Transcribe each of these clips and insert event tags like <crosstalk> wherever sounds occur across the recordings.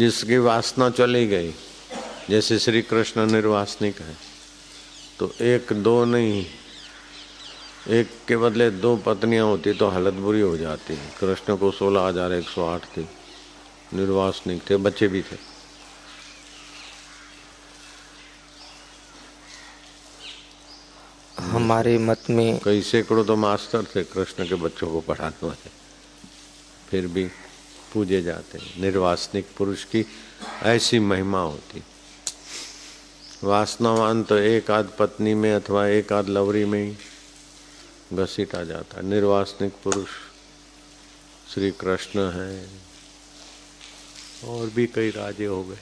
जिसकी वासना चली गई जैसे श्री कृष्ण निर्वासनिक है तो एक दो नहीं एक के बदले दो पत्नियाँ होती तो हालत बुरी हो जाती है। कृष्ण को सोलह हज़ार एक सौ आठ थी निर्वासनिक थे बच्चे भी थे। हमारे मत में कई सैकड़ों तो मास्टर थे कृष्ण के बच्चों को पढ़ाने वाले फिर भी पूजे जाते हैं। निर्वासनिक पुरुष की ऐसी महिमा होती। वासनावान तो एक आध पत्नी में अथवा एक आध लवरी में ही घसीटा जाता है। निर्वासनिक पुरुष श्री कृष्ण है, और भी कई राजे हो गए।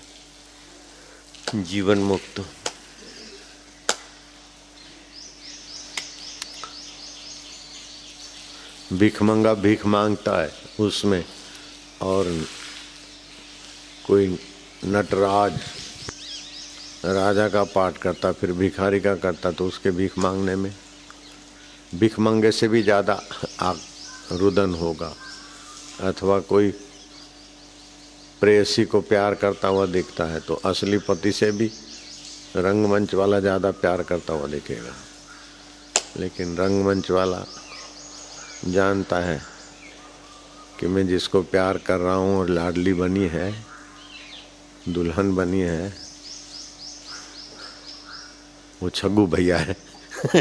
जीवन मुक्त। भीख मंगा, भीख माँगता है उसमें। और कोई नटराज राजा का पाठ करता, फिर भिखारी का करता तो उसके भीख मांगने में। भीख मंगे से भी ज़्यादा रुदन होगा। अथवा कोई प्रेयसी को प्यार करता हुआ दिखता है तो असली पति से भी रंगमंच वाला ज़्यादा प्यार करता हुआ दिखेगा। लेकिन रंगमंच वाला जानता है कि मैं जिसको प्यार कर रहा हूँ, और लाडली बनी है, दुल्हन बनी है, वो छगू भैया है। <laughs>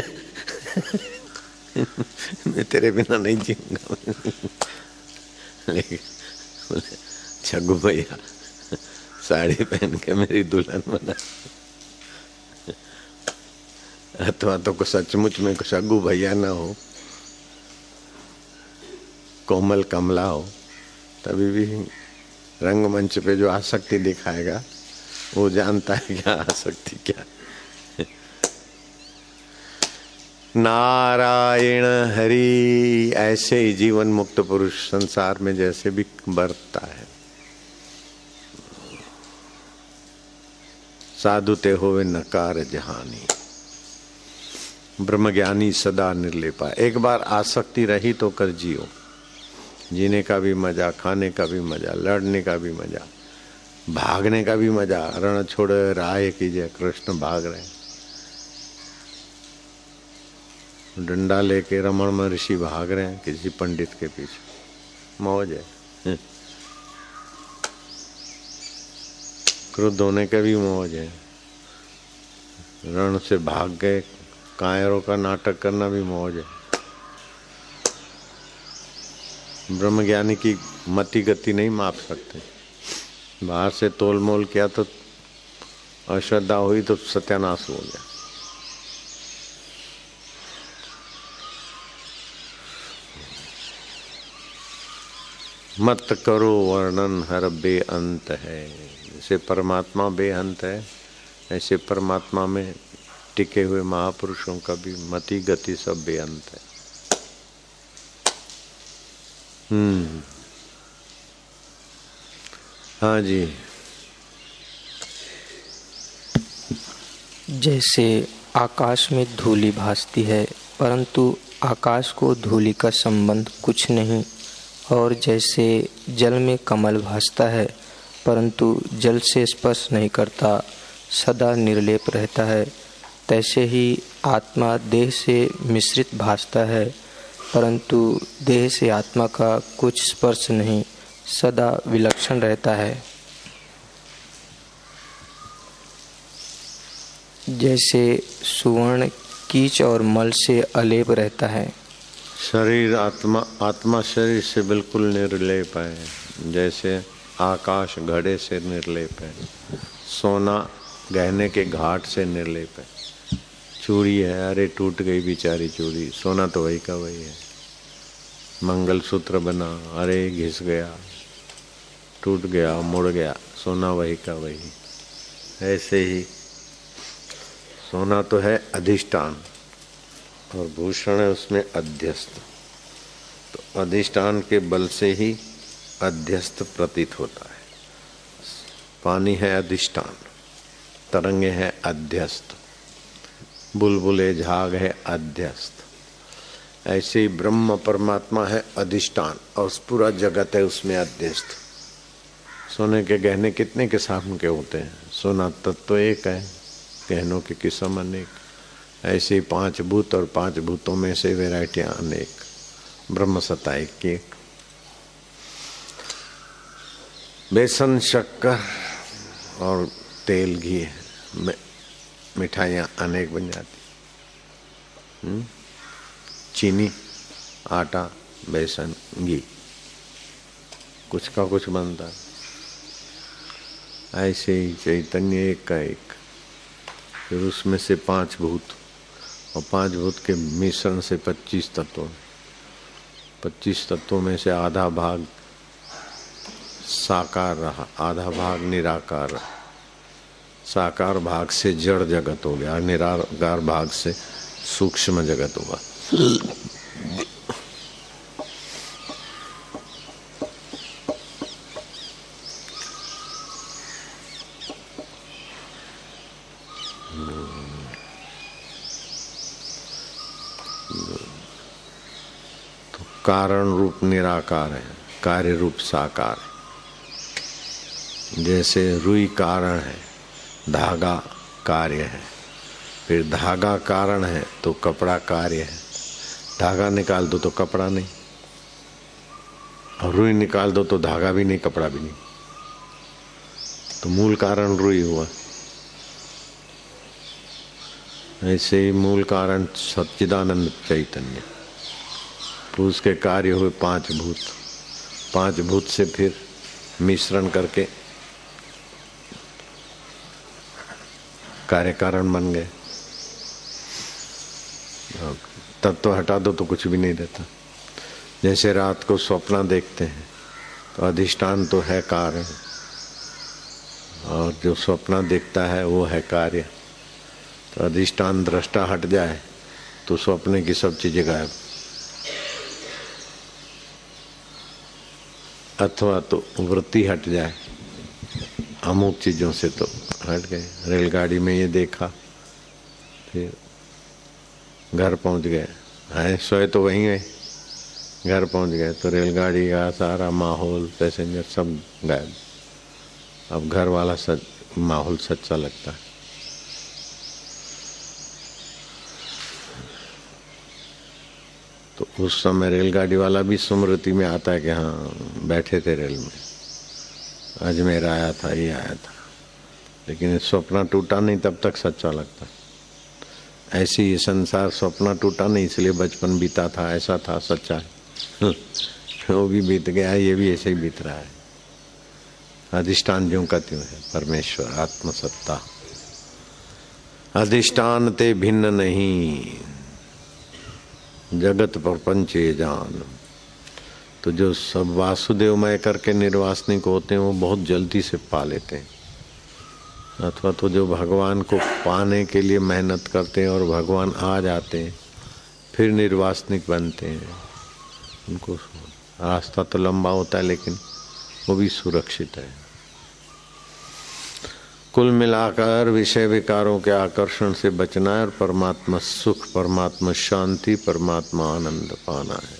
मैं तेरे बिना नहीं जीऊँगा। लेकिन छगू भैया, साड़ी पहन के मेरी दुल्हन बना। अथवा तो सचमुच में छगू भैया ना हो। कोमल कमला हो, तभी भी रंगमंच पे जो आसक्ति दिखाएगा, वो जानता है क्या आसक्ति क्या नारायण हरि, ऐसे ही जीवन मुक्त पुरुष संसार में जैसे भी बरतता है। साधु ते होवे नकार जहानी। ब्रह्मज्ञानी सदा निर्लेपा। एक बार आसक्ति रही तो कर जियो। जीने का भी मज़ा, खाने का भी मज़ा, लड़ने का भी मज़ा, भागने का भी मज़ा। रण छोड़, राय कीजिए कृष्ण भाग रहे डंडा लेके रमण महर्षि भाग रहे हैं, किसी पंडित के पीछे। मौज है। क्रुद्ध होने का भी मौज है। रण से भाग गए, कायरों का नाटक करना भी मौज है। ब्रह्मज्ञानी की मति गति नहीं माप सकते। बाहर से तोल मोल किया तो अश्रद्धा हुई तो सत्यानाश हो गया। मत करो वर्णन हर बेअंत है। जैसे परमात्मा बेअंत है, ऐसे परमात्मा में टिके हुए महापुरुषों का भी मति गति सब बेअंत है। हम्म। हाँ जी। जैसे आकाश में धूली भासती है, परंतु आकाश को धूली का संबंध कुछ नहीं। और जैसे जल में कमल भासता है, परंतु जल से स्पर्श नहीं करता, सदा निर्लेप रहता है। तैसे ही आत्मा देह से मिश्रित भासता है। परंतु देह से आत्मा का कुछ स्पर्श नहीं, सदा विलक्षण रहता है। जैसे सुवर्ण कीच और मल से अलेप रहता है। शरीर आत्मा आत्मा शरीर से बिल्कुल निर्लेप है, जैसे आकाश घड़े से निर्लेप है, सोना गहने के घाट से निर्लेप है। चूड़ी है, अरे टूट गई बेचारी चूड़ी सोना तो वही का वही है। मंगल सूत्र बना, अरे घिस गया, टूट गया, मुड़ गया, सोना वही का वही। ऐसे ही सोना तो है अधिष्ठान, और भूषण है उसमें अध्यस्त। तो अधिष्ठान के बल से ही अध्यस्त प्रतीत होता है। पानी है अधिष्ठान, तरंगे हैं अध्यस्त। बुलबुले झाग है अध्यस्त। ऐसे ही ब्रह्म परमात्मा है अधिष्ठान और पूरा जगत है उसमें अध्यस्त। सोने के गहने कितने किस्म के होते हैं? सोना तत्व तो एक है, गहनों की किस्म अनेक। ऐसे ही पाँच भूत और पाँच भूतों में से वेराइटियाँ अनेक। ब्रह्म सत्ता एक की बेसन, शक्कर और तेल घी मिठाइयाँ अनेक बन जाती। हम्म? चीनी, आटा, बेसन, घी। कुछ का कुछ बनता। ऐसे ही चैतन्य एक का एक। फिर उसमें से पाँच भूत और पाँच भूत के मिश्रण से पच्चीस तत्व। पच्चीस तत्वों में से आधा भाग साकार रहा, आधा भाग निराकार रहा। साकार भाग से जड़ जगत हो गया, निराकार भाग से सूक्ष्म जगत हुआ। तो कारण रूप निराकार है, कार्य रूप साकार है। जैसे रुई कारण है धागा कार्य है। फिर धागा कारण है तो कपड़ा कार्य है। धागा निकाल दो तो कपड़ा नहीं। और रुई निकाल दो तो धागा भी नहीं, कपड़ा भी नहीं। तो मूल कारण रुई हुआ। ऐसे ही मूल कारण सच्चिदानंद चैतन्य। उसके कार्य हुए पाँच भूत। पाँच भूत से फिर मिश्रण करके कार्य कारण बन गए। तत्व तो हटा दो तो कुछ भी नहीं रहता जैसे रात को स्वप्न देखते हैं तो अधिष्ठान तो है कार्य। और जो स्वप्न देखता है, वो है कार्य। तो अधिष्ठान दृष्टा हट जाए तो स्वप्न की सब चीज़ें गायब। अथवा तो वृत्ति हट जाए, अमुक चीज़ों से तो। हट गए, रेलगाड़ी में ये देखा, फिर घर पहुँच गए। आए, सोए तो वहीं गए। घर पहुँच गए तो रेलगाड़ी का सारा माहौल, पैसेंजर सब गायब। अब घर वाला सच, माहौल सच्चा लगता है। तो उस समय रेलगाड़ी वाला भी स्मृति में आता है कि हाँ बैठे थे रेल में। अजमेर आया था, ये आया था। लेकिन स्वप्न टूटा नहीं, तब तक सच्चा लगता। ऐसी ये संसार स्वप्न टूटा नहीं, इसलिए बचपन बीता था, ऐसा था, सच्चा है। <laughs> वो भी बीत गया ये भी ऐसे ही बीत रहा है। अधिष्ठान जो का त्यों है, परमेश्वर, आत्मसत्ता। अधिष्ठान ते भिन्न नहीं, जगत प्रपंचे जान। तो जो सब वासुदेवमय करके निर्वासनिक होते हैं, वो बहुत जल्दी से पा लेते हैं। अथवा तो जो भगवान को पाने के लिए मेहनत करते हैं और भगवान आ जाते हैं, फिर निर्वासनिक बनते हैं। उनको रास्ता तो लंबा होता है, लेकिन वो भी सुरक्षित है। कुल मिलाकर विषय विकारों के आकर्षण से बचना है और परमात्मा सुख, परमात्मा शांति, परमात्मा आनंद पाना है।